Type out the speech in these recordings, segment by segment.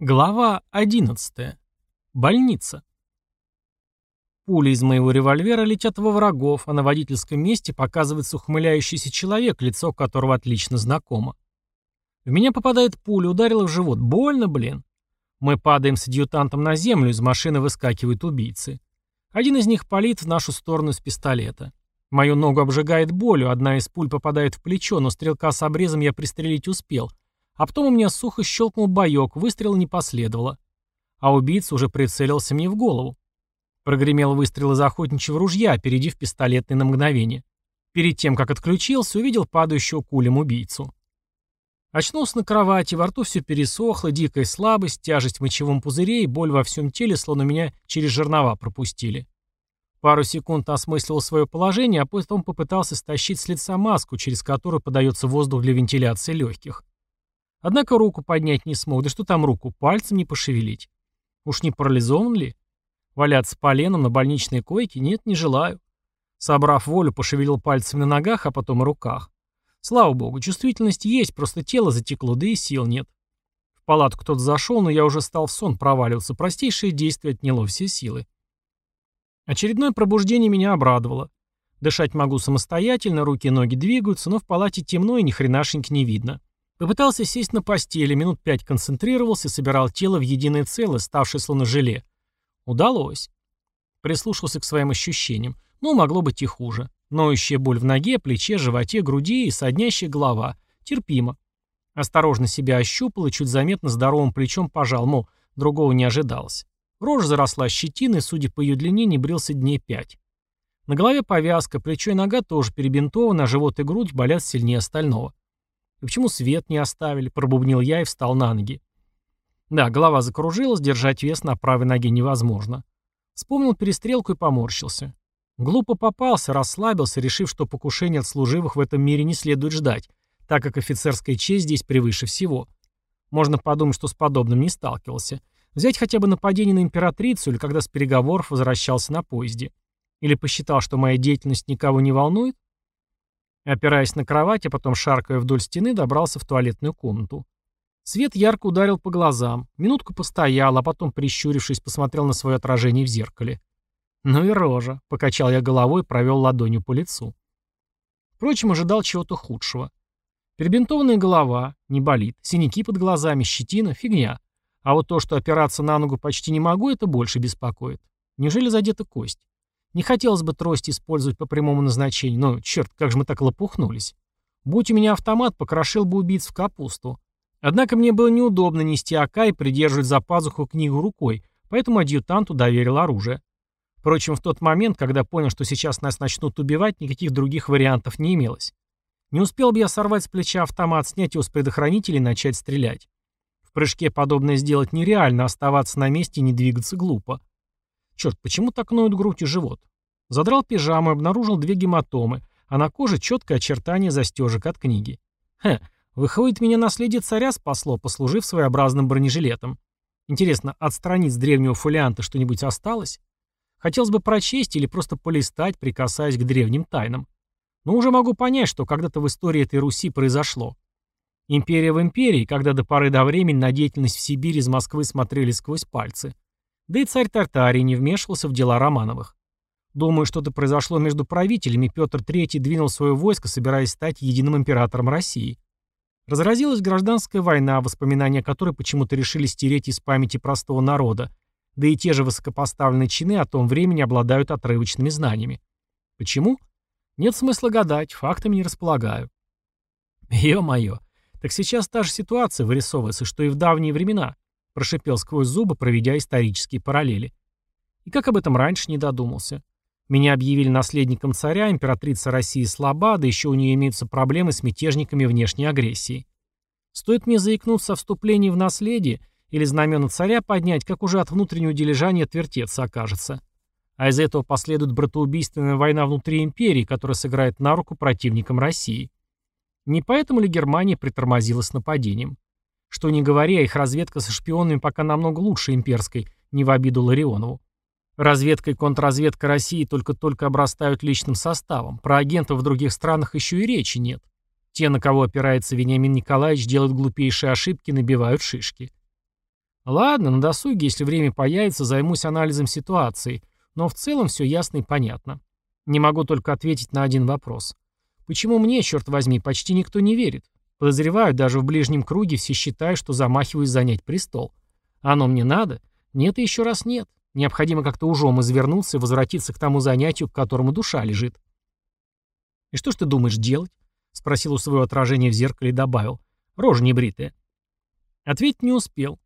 Глава 11. Больница. Пули из моего револьвера летят во врагов, а на водительском месте показывается ухмыляющийся человек, лицо которого отлично знакомо. В меня попадает пуля, ударила в живот. Больно, блин. Мы падаем с адъютантом на землю, из машины выскакивают убийцы. Один из них палит в нашу сторону из пистолета. Мою ногу обжигает болью, одна из пуль попадает в плечо, но стрелка с обрезом я пристрелить успел — а потом у меня сухо щелкнул боек, выстрела не последовало. А убийца уже прицелился мне в голову. Прогремел выстрел из охотничьего ружья, опередив пистолетный на мгновение. Перед тем, как отключился, увидел падающего кулем убийцу. Очнулся на кровати, во рту все пересохло, дикая слабость, тяжесть в мочевом пузыре и боль во всем теле, словно меня через жернова пропустили. Пару секунд осмыслил свое положение, а потом попытался стащить с лица маску, через которую подается воздух для вентиляции легких. Однако руку поднять не смог, да что там руку, пальцем не пошевелить. Уж не парализован ли? Валяться поленом на больничной койке? Нет, не желаю. Собрав волю, пошевелил пальцами на ногах, а потом и руках. Слава богу, чувствительность есть, просто тело затекло, да и сил нет. В палатку кто-то зашел, но я уже стал в сон проваливаться. Простейшее действие отняло все силы. Очередное пробуждение меня обрадовало. Дышать могу самостоятельно, руки и ноги двигаются, но в палате темно и ни хренашеньки не видно. Попытался сесть на постели, минут пять концентрировался, собирал тело в единое целое, ставшее словно желе. Удалось. Прислушался к своим ощущениям. Ну, могло быть и хуже. Ноющая боль в ноге, плече, животе, груди и соднящая голова. Терпимо. Осторожно себя ощупал и чуть заметно здоровым плечом пожал, мол, другого не ожидалось. Рожа заросла щетиной, судя по ее длине, не брился дней пять. На голове повязка, плечо и нога тоже перебинтованы, а живот и грудь болят сильнее остального. «И почему свет не оставили?» – пробубнил я и встал на ноги. Да, голова закружилась, держать вес на правой ноге невозможно. Вспомнил перестрелку и поморщился. Глупо попался, расслабился, решив, что покушение от служивых в этом мире не следует ждать, так как офицерская честь здесь превыше всего. Можно подумать, что с подобным не сталкивался. Взять хотя бы нападение на императрицу или когда с переговоров возвращался на поезде. Или посчитал, что моя деятельность никого не волнует? Опираясь на кровать, а потом шаркая вдоль стены, добрался в туалетную комнату. Свет ярко ударил по глазам. Минутку постоял, а потом, прищурившись, посмотрел на свое отражение в зеркале. «Ну и рожа», — покачал я головой провел ладонью по лицу. Впрочем, ожидал чего-то худшего. Перебинтованная голова, не болит, синяки под глазами, щетина — фигня. А вот то, что опираться на ногу почти не могу, это больше беспокоит. Неужели задета кость? Не хотелось бы трость использовать по прямому назначению, но, черт, как же мы так лопухнулись. Будь у меня автомат, покрошил бы убийц в капусту. Однако мне было неудобно нести АК и придерживать за пазуху книгу рукой, поэтому адъютанту доверил оружие. Впрочем, в тот момент, когда понял, что сейчас нас начнут убивать, никаких других вариантов не имелось. Не успел бы я сорвать с плеча автомат, снять его с предохранителя и начать стрелять. В прыжке подобное сделать нереально, оставаться на месте и не двигаться глупо. Черт, почему так ноют грудь и живот? Задрал пижаму и обнаружил две гематомы, а на коже четкое очертание застежек от книги. Хе, выходит, меня наследие царя спасло, послужив своеобразным бронежилетом. Интересно, от страниц древнего фолианта что-нибудь осталось? Хотелось бы прочесть или просто полистать, прикасаясь к древним тайнам. Но уже могу понять, что когда-то в истории этой Руси произошло. Империя в империи, когда до поры до времени на деятельность в Сибири из Москвы смотрели сквозь пальцы. Да и царь Тартарии не вмешивался в дела Романовых. Думаю, что-то произошло между правителями, Петр III двинул свое войско, собираясь стать единым императором России. Разразилась гражданская война, воспоминания о которой почему-то решили стереть из памяти простого народа, да и те же высокопоставленные чины о том времени обладают отрывочными знаниями. Почему? Нет смысла гадать, фактами не располагаю. Ё-моё, так сейчас та же ситуация вырисовывается, что и в давние времена прошипел сквозь зубы, проведя исторические параллели. И как об этом раньше не додумался. Меня объявили наследником царя, императрица России слаба, да еще у нее имеются проблемы с мятежниками внешней агрессии. Стоит мне заикнуться о вступлении в наследие или знамена царя поднять, как уже от внутреннего дележания отвертеться окажется. А из этого последует братоубийственная война внутри империи, которая сыграет на руку противникам России. Не поэтому ли Германия притормозила с нападением? Что не говоря, их разведка со шпионами пока намного лучше имперской, не в обиду Ларионову. Разведка и контрразведка России только-только обрастают личным составом. Про агентов в других странах еще и речи нет. Те, на кого опирается Вениамин Николаевич, делают глупейшие ошибки, набивают шишки. Ладно, на досуге, если время появится, займусь анализом ситуации, но в целом все ясно и понятно. Не могу только ответить на один вопрос. Почему мне, черт возьми, почти никто не верит? Подозреваю, даже в ближнем круге все считают, что замахиваюсь занять престол. Оно мне надо? Нет и еще раз нет. Необходимо как-то ужом извернуться и возвратиться к тому занятию, к которому душа лежит. «И что ж ты думаешь делать?» — спросил у своего отражения в зеркале и добавил. «Рожа небритая». Ответить не успел.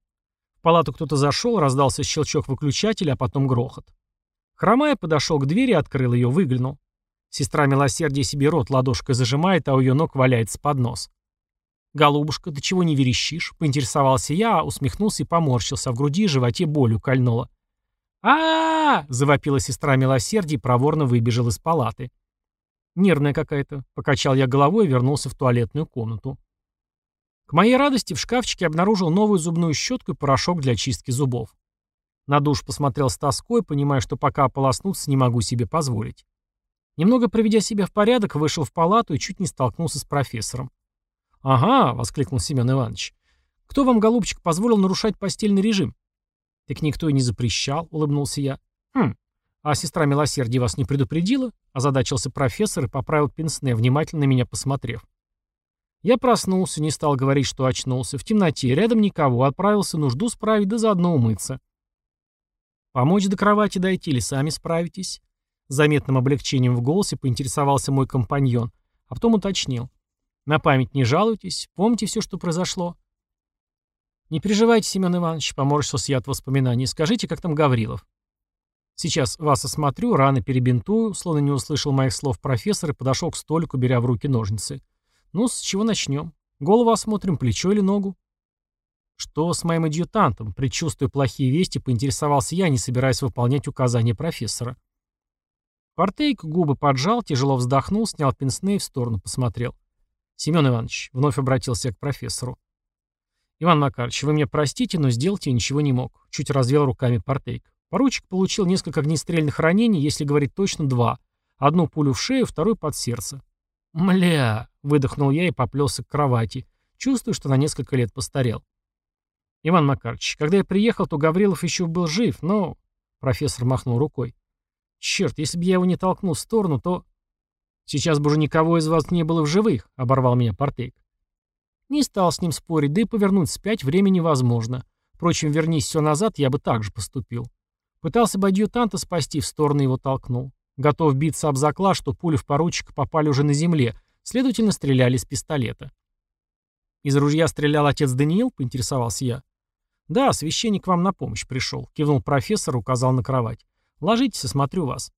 В палату кто-то зашел, раздался щелчок выключателя, а потом грохот. Хромая подошел к двери, открыл ее, выглянул. Сестра милосердия себе рот ладошкой зажимает, а у ее ног валяется поднос. «Голубушка, ты чего не верещишь?» — поинтересовался я, усмехнулся и поморщился, а в груди и животе болью кольнуло. а, завопила сестра милосердия и проворно выбежал из палаты. «Нервная какая-то», — покачал я головой и вернулся в туалетную комнату. К моей радости в шкафчике обнаружил новую зубную щетку и порошок для чистки зубов. На душ посмотрел с тоской, понимая, что пока ополоснуться не могу себе позволить. Немного приведя себя в порядок, вышел в палату и чуть не столкнулся с профессором. «Ага», — воскликнул Семен Иванович. «Кто вам, голубчик, позволил нарушать постельный режим?» «Так никто и не запрещал», — улыбнулся я. «Хм, а сестра милосердия вас не предупредила?» — озадачился профессор и поправил пенсне, внимательно меня посмотрев. Я проснулся, не стал говорить, что очнулся. В темноте, рядом никого, отправился нужду справить, да заодно умыться. «Помочь до кровати дойти или сами справитесь?» С заметным облегчением в голосе поинтересовался мой компаньон, а потом уточнил. «На память не жалуйтесь, помните все, что произошло?» «Не переживайте, Семен Иванович», — поморщился я от воспоминаний. «Скажите, как там Гаврилов?» «Сейчас вас осмотрю, раны перебинтую», словно не услышал моих слов профессор и подошел к столику, беря в руки ножницы. «Ну, с чего начнем? Голову осмотрим, плечо или ногу?» Что с моим адъютантом? Предчувствуя плохие вести, поинтересовался я, не собираясь выполнять указания профессора. Портейк губы поджал, тяжело вздохнул, снял пенсне и в сторону посмотрел. «Семен Иванович», — вновь обратился к профессору. «Иван Макарович, вы меня простите, но сделать я ничего не мог», — чуть развел руками Портейк. Поручик получил несколько огнестрельных ранений, если говорить точно, два. Одну пулю в шею, вторую под сердце. «Мля!» — выдохнул я и поплелся к кровати. Чувствую, что на несколько лет постарел. «Иван Макарович, когда я приехал, то Гаврилов еще был жив, но...» Профессор махнул рукой. «Черт, если бы я его не толкнул в сторону, то...» «Сейчас бы уже никого из вас не было в живых», — оборвал меня Портейк. Не стал с ним спорить, да и повернуть спять время невозможно. Впрочем, вернись все назад, я бы так же поступил. Пытался бы адъютанта спасти, в сторону его толкнул. Готов биться об заклад, что пули в поручика попали уже на земле, следовательно, стреляли из пистолета. «Из ружья стрелял отец Даниил?» — поинтересовался я. «Да, священник вам на помощь пришел», — кивнул профессор, указал на кровать. «Ложитесь, осмотрю вас».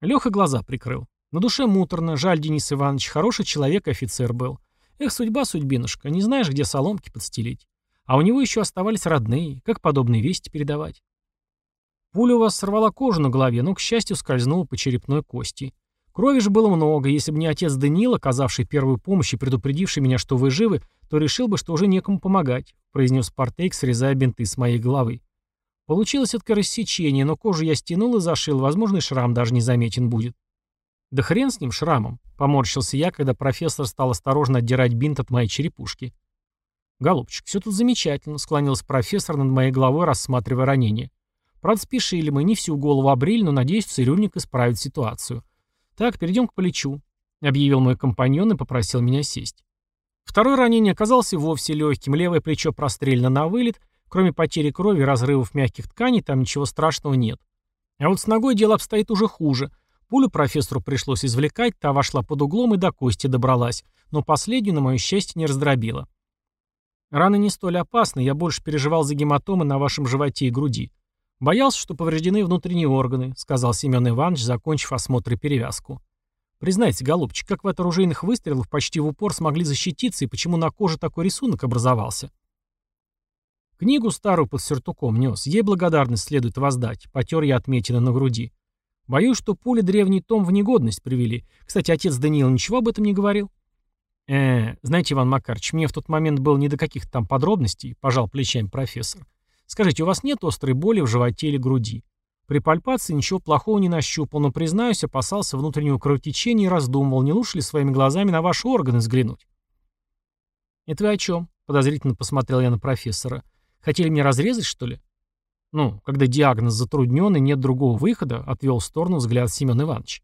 Леха глаза прикрыл. На душе муторно, жаль Денис Иванович, хороший человек офицер был. Эх, судьба, судьбинушка, не знаешь, где соломки подстелить. А у него еще оставались родные, как подобные вести передавать. Пуля у вас сорвала кожу на голове, но, к счастью, скользнула по черепной кости. Крови же было много, если бы не отец Даниил, оказавший первую помощь и предупредивший меня, что вы живы, то решил бы, что уже некому помогать», — произнес Партейк, срезая бинты с моей головы. Получилось это рассечение, но кожу я стянул и зашил, возможно, и шрам даже не заметен будет. «Да хрен с ним, шрамом», — поморщился я, когда профессор стал осторожно отдирать бинт от моей черепушки. «Голубчик, все тут замечательно», — склонился профессор над моей головой, рассматривая ранение. «Правда, спешили мы, не всю голову обрили, но, надеюсь, цирюльник исправит ситуацию. Так, перейдем к плечу», — объявил мой компаньон и попросил меня сесть. Второе ранение оказалось вовсе легким, левое плечо прострелено на вылет, кроме потери крови и разрывов мягких тканей там ничего страшного нет. А вот с ногой дело обстоит уже хуже. Пулю профессору пришлось извлекать, та вошла под углом и до кости добралась, но последнюю, на мое счастье, не раздробила. Раны не столь опасны, я больше переживал за гематомы на вашем животе и груди. Боялся, что повреждены внутренние органы, сказал Семен Иванович, закончив осмотр и перевязку. Признайте, голубчик, как вы от оружейных выстрелов почти в упор смогли защититься и почему на коже такой рисунок образовался? Книгу старую под сюртуком нес, ей благодарность следует воздать, потер я отметины на груди. Боюсь, что пули древний том в негодность привели. Кстати, отец Даниил ничего об этом не говорил? э знаете, Иван Макарович, мне в тот момент было не до каких-то там подробностей, пожал плечами профессор. Скажите, у вас нет острой боли в животе или груди? При пальпации ничего плохого не нащупал, но, признаюсь, опасался внутреннего кровотечения и раздумывал, не лучше ли своими глазами на ваши органы взглянуть. «Это вы о чем?» — подозрительно посмотрел я на профессора. Хотели мне разрезать, что ли? Ну, когда диагноз затруднен и нет другого выхода, отвел в сторону взгляд Семен Иванович.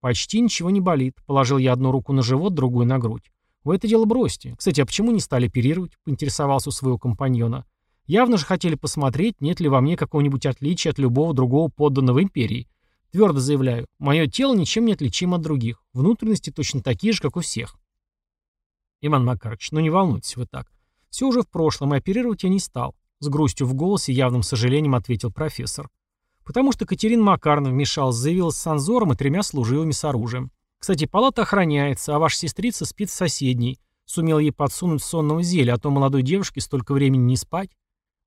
Почти ничего не болит. Положил я одну руку на живот, другую на грудь. Вы это дело бросьте. Кстати, а почему не стали оперировать? Поинтересовался у своего компаньона. Явно же хотели посмотреть, нет ли во мне какого-нибудь отличия от любого другого подданного империи. Твердо заявляю, мое тело ничем не отличимо от других. Внутренности точно такие же, как у всех. Иван Макарович, ну не волнуйтесь вы так. Все уже в прошлом, и оперировать я не стал. С грустью в голосе явным сожалением ответил профессор. Потому что Катерина Макарна вмешалась, заявилась с Анзором и тремя служивыми с оружием. Кстати, палата охраняется, а ваша сестрица спит в соседней. Сумел ей подсунуть сонного зелья, а то молодой девушке столько времени не спать.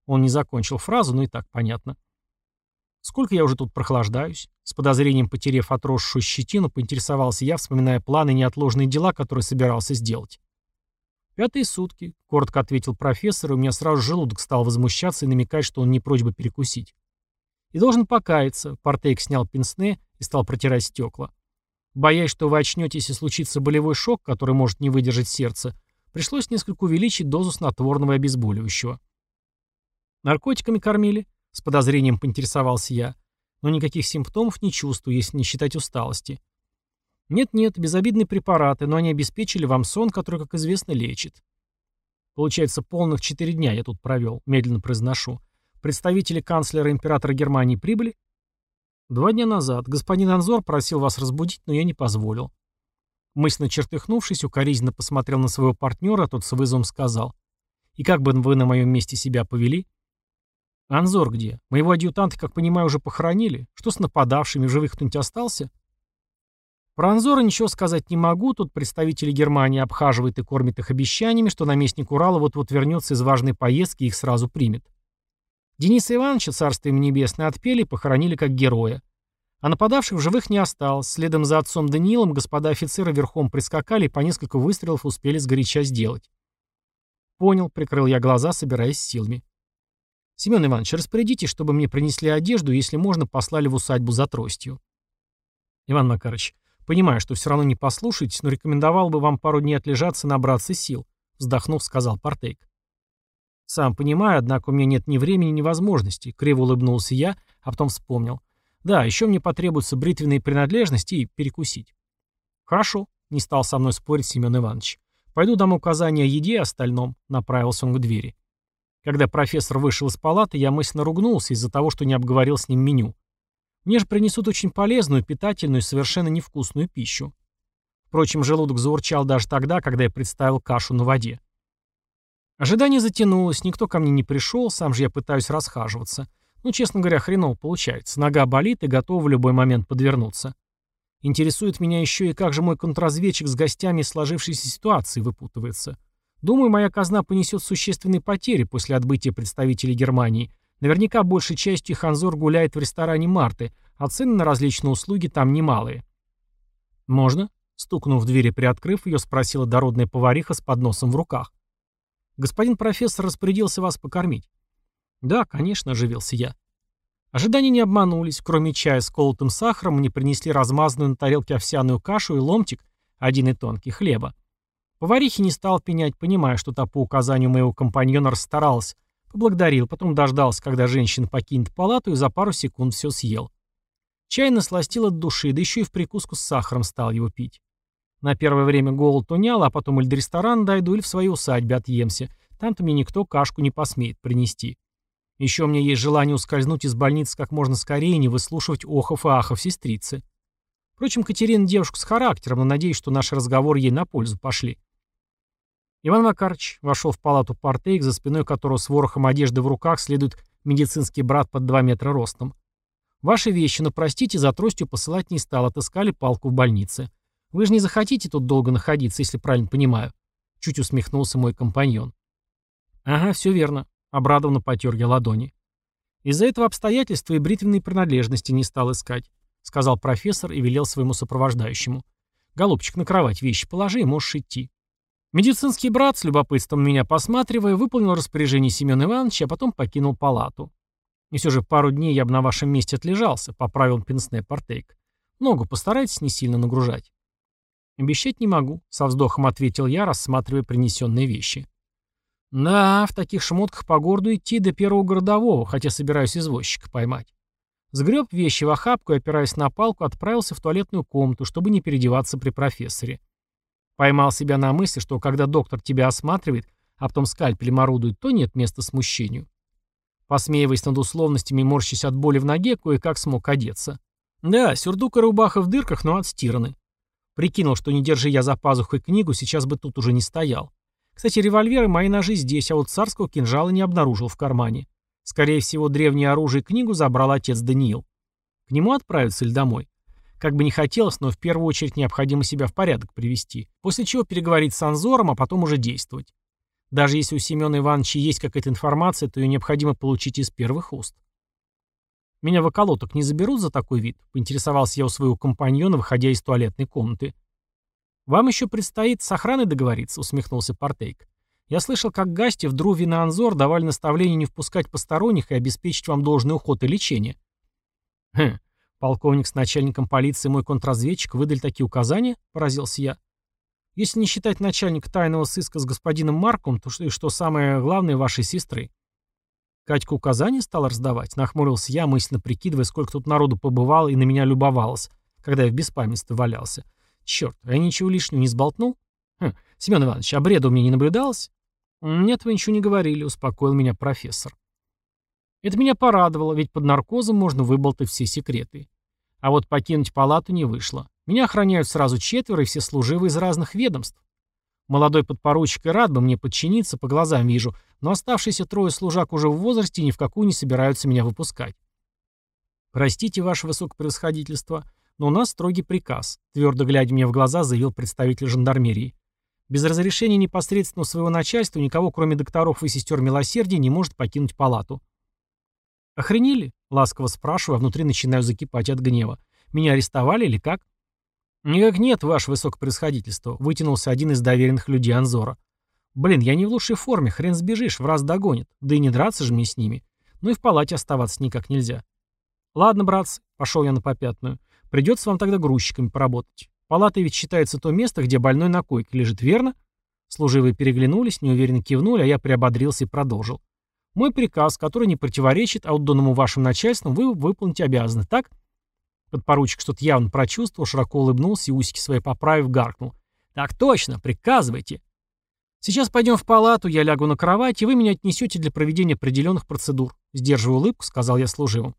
Он не закончил фразу, но и так понятно. Сколько я уже тут прохлаждаюсь? С подозрением потерев отросшую щетину, поинтересовался я, вспоминая планы и неотложные дела, которые собирался сделать. «Пятые сутки», — коротко ответил профессор, и у меня сразу желудок стал возмущаться и намекать, что он не прочь бы перекусить. «И должен покаяться», — Портейк снял пенсне и стал протирать стекла. Боясь, что вы очнетесь и случится болевой шок, который может не выдержать сердце, пришлось несколько увеличить дозу снотворного и обезболивающего. «Наркотиками кормили?» — с подозрением поинтересовался я. «Но никаких симптомов не чувствую, если не считать усталости. Нет-нет, безобидные препараты, но они обеспечили вам сон, который, как известно, лечит. Получается, полных четыре дня я тут провел, медленно произношу. Представители канцлера императора Германии прибыли? Два дня назад. Господин Анзор просил вас разбудить, но я не позволил. Мысленно чертыхнувшись, укоризненно посмотрел на своего партнера, а тот с вызовом сказал. «И как бы вы на моем месте себя повели?» «Анзор где? Моего адъютанта, как понимаю, уже похоронили. Что с нападавшими? В живых кто-нибудь остался?» Про Анзора ничего сказать не могу, тут представители Германии обхаживают и кормят их обещаниями, что наместник Урала вот-вот вернется из важной поездки и их сразу примет. Дениса Ивановича, царство им небесное, отпели и похоронили как героя. А нападавших в живых не осталось. Следом за отцом Даниилом господа офицеры верхом прискакали и по несколько выстрелов успели сгоряча сделать. Понял, прикрыл я глаза, собираясь силами. Семен Иванович, распорядитесь, чтобы мне принесли одежду, если можно, послали в усадьбу за тростью. Иван Макарович, Понимаю, что все равно не послушаетесь, но рекомендовал бы вам пару дней отлежаться и набраться сил», — вздохнув, сказал Портейк. «Сам понимаю, однако у меня нет ни времени, ни возможности», — криво улыбнулся я, а потом вспомнил. «Да, еще мне потребуются бритвенные принадлежности и перекусить». «Хорошо», — не стал со мной спорить Семен Иванович. «Пойду дам указания о еде и остальном», — направился он к двери. Когда профессор вышел из палаты, я мысленно ругнулся из-за того, что не обговорил с ним меню. Мне же принесут очень полезную, питательную и совершенно невкусную пищу. Впрочем, желудок заурчал даже тогда, когда я представил кашу на воде. Ожидание затянулось, никто ко мне не пришел, сам же я пытаюсь расхаживаться. Ну, честно говоря, хреново получается. Нога болит и готова в любой момент подвернуться. Интересует меня еще и как же мой контрразведчик с гостями сложившейся ситуации выпутывается. Думаю, моя казна понесет существенные потери после отбытия представителей Германии, Наверняка большей частью Ханзор гуляет в ресторане Марты, а цены на различные услуги там немалые. «Можно?» — стукнув в дверь и приоткрыв ее, спросила дородная повариха с подносом в руках. «Господин профессор распорядился вас покормить». «Да, конечно», — оживился я. Ожидания не обманулись. Кроме чая с колотым сахаром, мне принесли размазанную на тарелке овсяную кашу и ломтик, один и тонкий, хлеба. Поварихи не стал пенять, понимая, что та по указанию моего компаньона расстаралась, Поблагодарил, потом дождался, когда женщина покинет палату и за пару секунд все съел. Чай насластил от души, да еще и в прикуску с сахаром стал его пить. На первое время голод унял, а потом или до ресторана дойду, или в своей усадьбе отъемся. Там-то мне никто кашку не посмеет принести. Еще меня есть желание ускользнуть из больницы как можно скорее и не выслушивать охов и ахов сестрицы. Впрочем, Катерина девушка с характером, но надеюсь, что наши разговоры ей на пользу пошли. Иван Макарович вошел в палату Портейк, за спиной которого с ворохом одежды в руках следует медицинский брат под 2 метра ростом. Ваши вещи, но простите, за тростью посылать не стал, отыскали палку в больнице. Вы же не захотите тут долго находиться, если правильно понимаю. Чуть усмехнулся мой компаньон. Ага, все верно. Обрадованно потер я ладони. Из-за этого обстоятельства и бритвенные принадлежности не стал искать, сказал профессор и велел своему сопровождающему. Голубчик, на кровать вещи положи можешь идти. Медицинский брат, с любопытством меня посматривая, выполнил распоряжение Семена Ивановича, а потом покинул палату. И все же пару дней я бы на вашем месте отлежался, поправил пенсне Портейк. Ногу постарайтесь не сильно нагружать. Обещать не могу, со вздохом ответил я, рассматривая принесенные вещи. Да, в таких шмотках по городу идти до первого городового, хотя собираюсь извозчика поймать. Сгреб вещи в охапку и, опираясь на палку, отправился в туалетную комнату, чтобы не переодеваться при профессоре. Поймал себя на мысли, что когда доктор тебя осматривает, а потом скальпелем орудует, то нет места смущению. Посмеиваясь над условностями и морщась от боли в ноге, кое-как смог одеться. Да, сюрдук и рубаха в дырках, но отстираны. Прикинул, что не держи я за пазухой книгу, сейчас бы тут уже не стоял. Кстати, револьверы мои ножи здесь, а вот царского кинжала не обнаружил в кармане. Скорее всего, древнее оружие и книгу забрал отец Даниил. К нему отправиться или домой? Как бы не хотелось, но в первую очередь необходимо себя в порядок привести, после чего переговорить с Анзором, а потом уже действовать. Даже если у Семена Ивановича есть какая-то информация, то ее необходимо получить из первых уст. «Меня в околоток не заберут за такой вид?» — поинтересовался я у своего компаньона, выходя из туалетной комнаты. «Вам еще предстоит с охраной договориться», — усмехнулся Портейк. «Я слышал, как гости в Друве на Анзор давали наставление не впускать посторонних и обеспечить вам должный уход и лечение». «Хм, полковник с начальником полиции и мой контрразведчик выдали такие указания?» — поразился я. «Если не считать начальника тайного сыска с господином Марком, то что, и что самое главное, вашей сестры». Катька указания стала раздавать, нахмурился я, мысленно прикидывая, сколько тут народу побывало и на меня любовалось, когда я в беспамятстве валялся. Черт, а я ничего лишнего не сболтнул? Хм, Семен Иванович, а бреда у меня не наблюдалось? Нет, вы ничего не говорили, успокоил меня профессор. Это меня порадовало, ведь под наркозом можно выболтать все секреты. А вот покинуть палату не вышло. Меня охраняют сразу четверо и все служивые из разных ведомств. Молодой подпоручик и рад бы мне подчиниться, по глазам вижу, но оставшиеся трое служак уже в возрасте ни в какую не собираются меня выпускать. «Простите, ваше высокопревосходительство, но у нас строгий приказ», твердо глядя мне в глаза, заявил представитель жандармерии. «Без разрешения непосредственно своего начальства никого, кроме докторов и сестер милосердия, не может покинуть палату». «Охренели?» — ласково спрашиваю, а внутри начинаю закипать от гнева. «Меня арестовали или как?» «Никак нет, ваше высокопревосходительство», — вытянулся один из доверенных людей Анзора. «Блин, я не в лучшей форме, хрен сбежишь, в раз догонит. Да и не драться же мне с ними. Ну и в палате оставаться никак нельзя». «Ладно, братцы», — пошел я на попятную. Придется вам тогда грузчиками поработать. Палата ведь считается то место, где больной на койке лежит, верно? Служивые переглянулись, неуверенно кивнули, а я приободрился и продолжил. Мой приказ, который не противоречит отданному вашим начальством, вы выполнить обязаны, так? Подпоручик что-то явно прочувствовал, широко улыбнулся и усики свои поправив, гаркнул. Так точно, приказывайте. Сейчас пойдем в палату, я лягу на кровать, и вы меня отнесете для проведения определенных процедур. Сдерживая улыбку, сказал я служивым.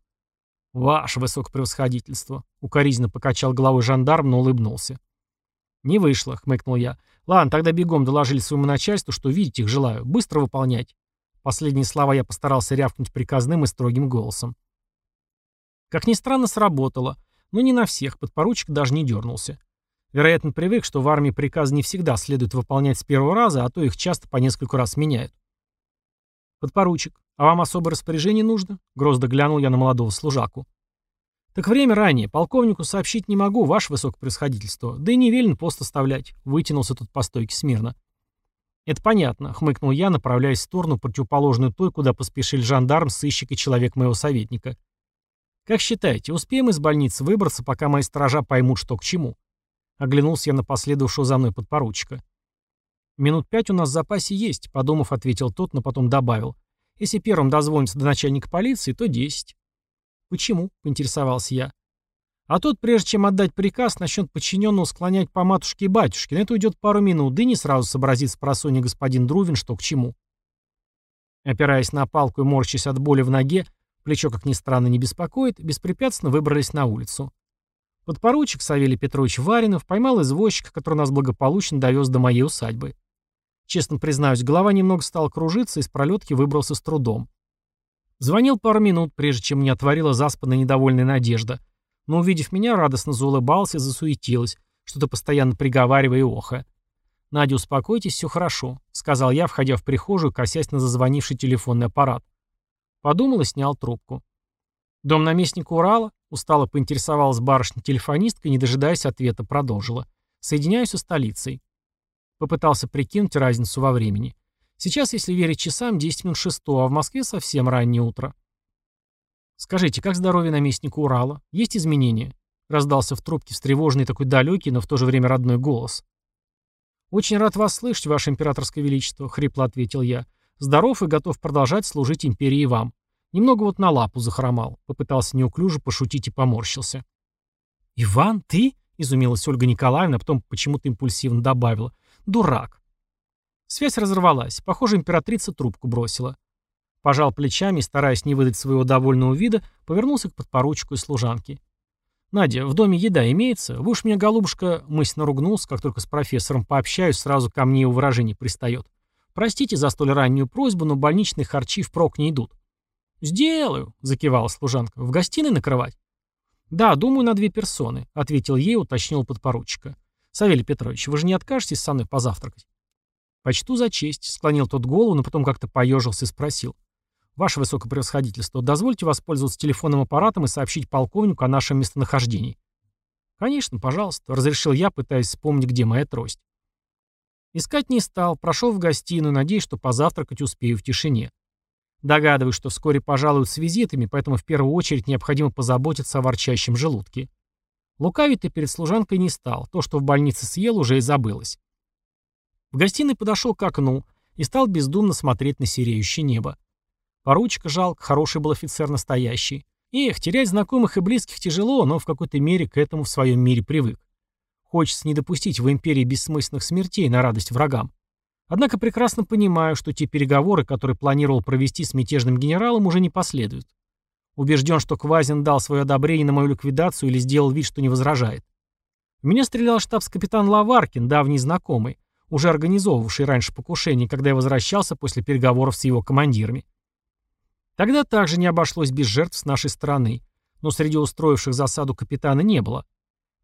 «Ваше высокопревосходительство», — укоризненно покачал головой жандарм, но улыбнулся. «Не вышло», — хмыкнул я. «Ладно, тогда бегом доложили своему начальству, что видеть их желаю. Быстро выполнять». Последние слова я постарался рявкнуть приказным и строгим голосом. Как ни странно, сработало. Но не на всех, подпоручик даже не дернулся. Вероятно, привык, что в армии приказ не всегда следует выполнять с первого раза, а то их часто по несколько раз меняют. «Подпоручик, а вам особое распоряжение нужно?» Грозно глянул я на молодого служаку. «Так время ранее. Полковнику сообщить не могу, ваше высокопревосходительство. Да и не велено пост оставлять», — вытянулся тут по стойке смирно. «Это понятно», — хмыкнул я, направляясь в сторону, противоположную той, куда поспешили жандарм, сыщик и человек моего советника. «Как считаете, успеем из больницы выбраться, пока мои сторожа поймут, что к чему?» Оглянулся я на последовавшего за мной подпоручика. «Минут пять у нас в запасе есть», — подумав, ответил тот, но потом добавил. «Если первым дозвониться до начальника полиции, то десять». «Почему?» — поинтересовался я. А тот, прежде чем отдать приказ, начнет подчиненного склонять по матушке и батюшке. На это уйдет пару минут, да и не сразу сообразит с просонья господин Друвин, что к чему. Опираясь на палку и морщась от боли в ноге, плечо, как ни странно, не беспокоит, беспрепятственно выбрались на улицу. Подпоручик Савелий Петрович Варинов поймал извозчика, который нас благополучно довез до моей усадьбы. Честно признаюсь, голова немного стала кружиться, и с пролетки выбрался с трудом. Звонил пару минут, прежде чем мне отворила заспанная недовольная надежда. Но, увидев меня, радостно заулыбался и засуетилась, что-то постоянно приговаривая и охая. «Надя, успокойтесь, все хорошо», — сказал я, входя в прихожую, косясь на зазвонивший телефонный аппарат. Подумал и снял трубку. «Дом наместника Урала?» — устало поинтересовалась барышня-телефонистка, не дожидаясь ответа, продолжила. «Соединяюсь со столицей». Попытался прикинуть разницу во времени. Сейчас, если верить часам, 10 минут шестого, а в Москве совсем раннее утро. «Скажите, как здоровье наместника Урала? Есть изменения?» Раздался в трубке встревоженный такой далекий, но в то же время родной голос. «Очень рад вас слышать, ваше императорское величество», — хрипло ответил я. Здоров и готов продолжать служить империи вам. Немного вот на лапу захромал. Попытался неуклюже пошутить и поморщился. «Иван, ты?» — изумилась Ольга Николаевна, потом почему-то импульсивно добавила. «Дурак». Связь разорвалась. Похоже, императрица трубку бросила. Пожал плечами стараясь не выдать своего довольного вида, повернулся к подпоручику и служанке. «Надя, в доме еда имеется? Вы уж меня, голубушка...» Мысленно ругнулся, как только с профессором пообщаюсь, сразу ко мне его выражение пристает. «Простите за столь раннюю просьбу, но больничные харчи впрок не идут». «Сделаю», — закивала служанка. «В гостиной накрывать?» «Да, думаю, на две персоны», — ответил ей, уточнил подпоручика. «Савелий Петрович, вы же не откажетесь со мной позавтракать?» «Почту за честь», — склонил тот голову, но потом как-то поежился и спросил. «Ваше высокопревосходительство, дозвольте воспользоваться телефонным аппаратом и сообщить полковнику о нашем местонахождении». «Конечно, пожалуйста», — разрешил я, пытаясь вспомнить, где моя трость. Искать не стал, прошел в гостиную, надеясь, что позавтракать успею в тишине. Догадываюсь, что вскоре пожалуют с визитами, поэтому в первую очередь необходимо позаботиться о ворчащем желудке. Лукавить-то перед служанкой не стал, то, что в больнице съел, уже и забылось. В гостиной подошел к окну и стал бездумно смотреть на сереющее небо. Поручика жалко, хороший был офицер настоящий. Эх, терять знакомых и близких тяжело, но в какой-то мере к этому в своем мире привык. Хочется не допустить в империи бессмысленных смертей на радость врагам. Однако прекрасно понимаю, что те переговоры, которые планировал провести с мятежным генералом, уже не последуют. Убежден, что Квазин дал свое одобрение на мою ликвидацию или сделал вид, что не возражает. В меня стрелял штабс-капитан Лаваркин, давний знакомый, уже организовывавший раньше покушение, когда я возвращался после переговоров с его командирами. Тогда также не обошлось без жертв с нашей стороны, но среди устроивших засаду капитана не было.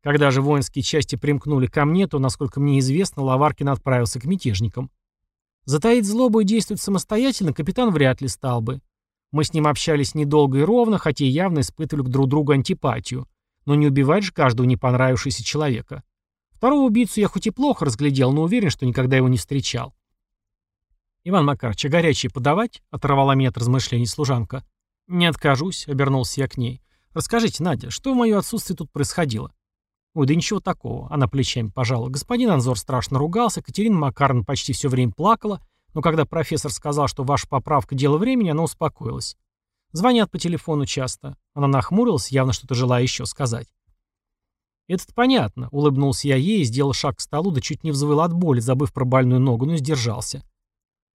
Когда же воинские части примкнули ко мне, то, насколько мне известно, Лаваркин отправился к мятежникам. Затаить злобу и действовать самостоятельно капитан вряд ли стал бы. Мы с ним общались недолго и ровно, хотя и явно испытывали друг другу антипатию. Но не убивать же каждого не понравившегося человека. Второго убийцу я хоть и плохо разглядел, но уверен, что никогда его не встречал. «Иван Макарович, а горячее подавать?» — оторвала меня от размышлений служанка. «Не откажусь», — обернулся я к ней. «Расскажите, Надя, что в мое отсутствие тут происходило?» Ой, да ничего такого. Она плечами пожала. Господин Анзор страшно ругался, Катерина Макаровна почти все время плакала, но когда профессор сказал, что ваша поправка – дело времени, она успокоилась. Звонят по телефону часто. Она нахмурилась, явно что-то желая еще сказать. это понятно. Улыбнулся я ей и сделал шаг к столу, да чуть не взвыл от боли, забыв про больную ногу, но сдержался.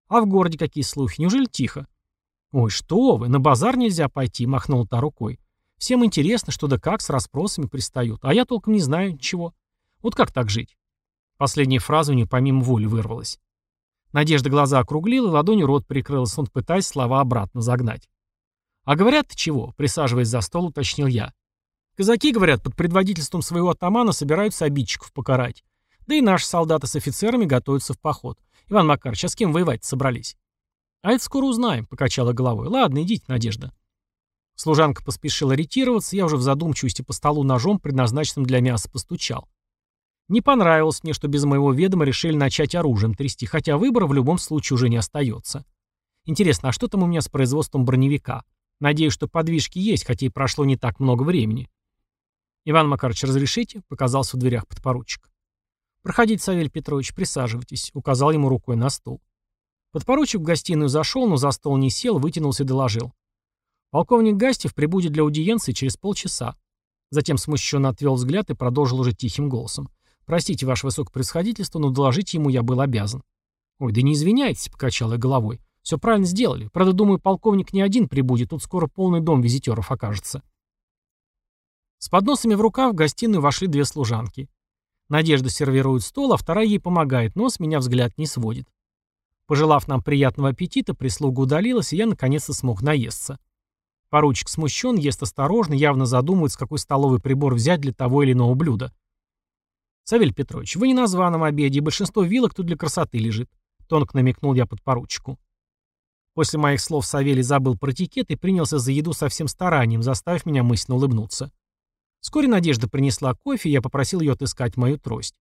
А в городе какие слухи? Неужели тихо? Ой, что вы, на базар нельзя пойти, махнул та рукой. Всем интересно, что да как с расспросами пристают, а я толком не знаю ничего. Вот как так жить? Последняя фраза у нее помимо воли вырвалась. Надежда глаза округлила, ладонью рот прикрылась, он пытаясь слова обратно загнать. «А говорят-то чего?» — присаживаясь за стол, уточнил я. «Казаки, говорят, под предводительством своего атамана собираются обидчиков покарать. Да и наши солдаты с офицерами готовятся в поход. Иван Макарович, а с кем воевать собрались?» «А это скоро узнаем», — покачала головой. «Ладно, идите, Надежда». Служанка поспешила ретироваться, я уже в задумчивости по столу ножом, предназначенным для мяса, постучал. Не понравилось мне, что без моего ведома решили начать оружием трясти, хотя выбора в любом случае уже не остается. Интересно, а что там у меня с производством броневика? Надеюсь, что подвижки есть, хотя и прошло не так много времени. «Иван Макарович, разрешите?» — показался в дверях подпоручик. «Проходите, Савелий Петрович, присаживайтесь», — указал ему рукой на стол. Подпоручик в гостиную зашел, но за стол не сел, вытянулся и доложил. Полковник Гастев прибудет для аудиенции через полчаса. Затем смущенно отвел взгляд и продолжил уже тихим голосом. «Простите, ваше высокопревосходительство, но доложить ему я был обязан». «Ой, да не извиняйтесь», — покачал я головой. «Все правильно сделали. Правда, думаю, полковник не один прибудет, тут скоро полный дом визитеров окажется». С подносами в руках в гостиную вошли две служанки. Надежда сервирует стол, а вторая ей помогает, но с меня взгляд не сводит. Пожелав нам приятного аппетита, прислуга удалилась, и я наконец-то смог наесться. Поручик смущен, ест осторожно, явно задумывается, какой столовый прибор взять для того или иного блюда. «Савелий Петрович, вы не на званом обеде, и большинство вилок тут для красоты лежит», — тонко намекнул я подпоручику. После моих слов Савелий забыл про этикет и принялся за еду со всем старанием, заставив меня мысленно улыбнуться. Вскоре Надежда принесла кофе, и я попросил ее отыскать мою трость.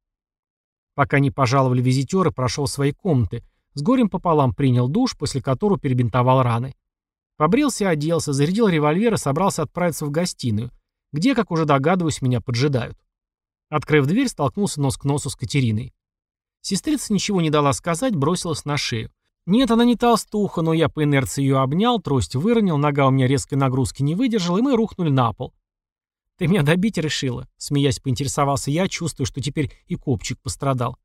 Пока не пожаловали визитеры, прошел свои комнаты, с горем пополам принял душ, после которого перебинтовал раны. Побрился, оделся, зарядил револьвер и собрался отправиться в гостиную, где, как уже догадываюсь, меня поджидают. Открыв дверь, столкнулся нос к носу с Катериной. Сестрица ничего не дала сказать, бросилась на шею. Нет, она не толстуха, но я по инерции ее обнял, трость выронил, нога у меня резкой нагрузки не выдержала, и мы рухнули на пол. «Ты меня добить решила?» Смеясь, поинтересовался я, чувствую, что теперь и копчик пострадал.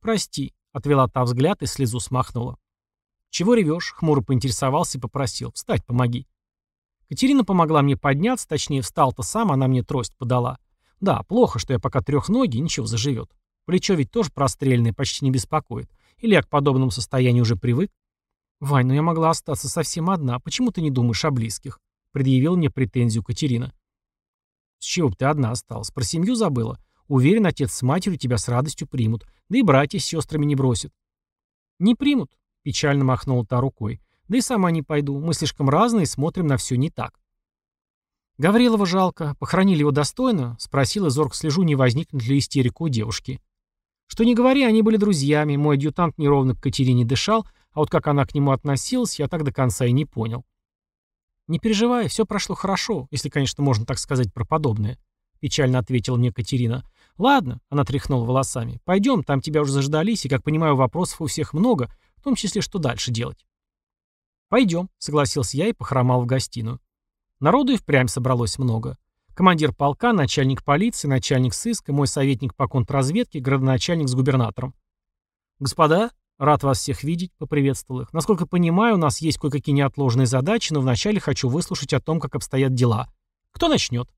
«Прости», — отвела та взгляд и слезу смахнула. «Чего ревешь?» — хмуро поинтересовался и попросил. «Встать, помоги». Катерина помогла мне подняться, точнее, встал-то сам, она мне трость подала. Да, плохо, что я пока трехногий, ничего, заживет. Плечо ведь тоже простреленное, почти не беспокоит. Или я к подобному состоянию уже привык? «Вань, ну я могла остаться совсем одна. Почему ты не думаешь о близких?» Предъявил мне претензию Катерина. «С чего бы ты одна осталась? Про семью забыла? Уверен, отец с матерью тебя с радостью примут. Да и братья с сестрами не бросят». «Не примут», — печально махнула та рукой. «Да и сама не пойду. Мы слишком разные, смотрим на все не так». Гаврилова жалко. Похоронили его достойно? Спросил зорко слежу, не возникнет ли истерика у девушки. Что не говори, они были друзьями, мой адъютант неровно к Катерине дышал, а вот как она к нему относилась, я так до конца и не понял. «Не переживай, все прошло хорошо, если, конечно, можно так сказать про подобное», — печально ответила мне Катерина. «Ладно», — она тряхнула волосами, — «пойдем, там тебя уже заждались, и, как понимаю, вопросов у всех много, в том числе, что дальше делать». «Пойдем», — согласился я и похромал в гостиную. Народу и впрямь собралось много. Командир полка, начальник полиции, начальник сыска, мой советник по контрразведке, градоначальник с губернатором. «Господа, рад вас всех видеть», — поприветствовал их. «Насколько понимаю, у нас есть кое-какие неотложные задачи, но вначале хочу выслушать о том, как обстоят дела. Кто начнет?»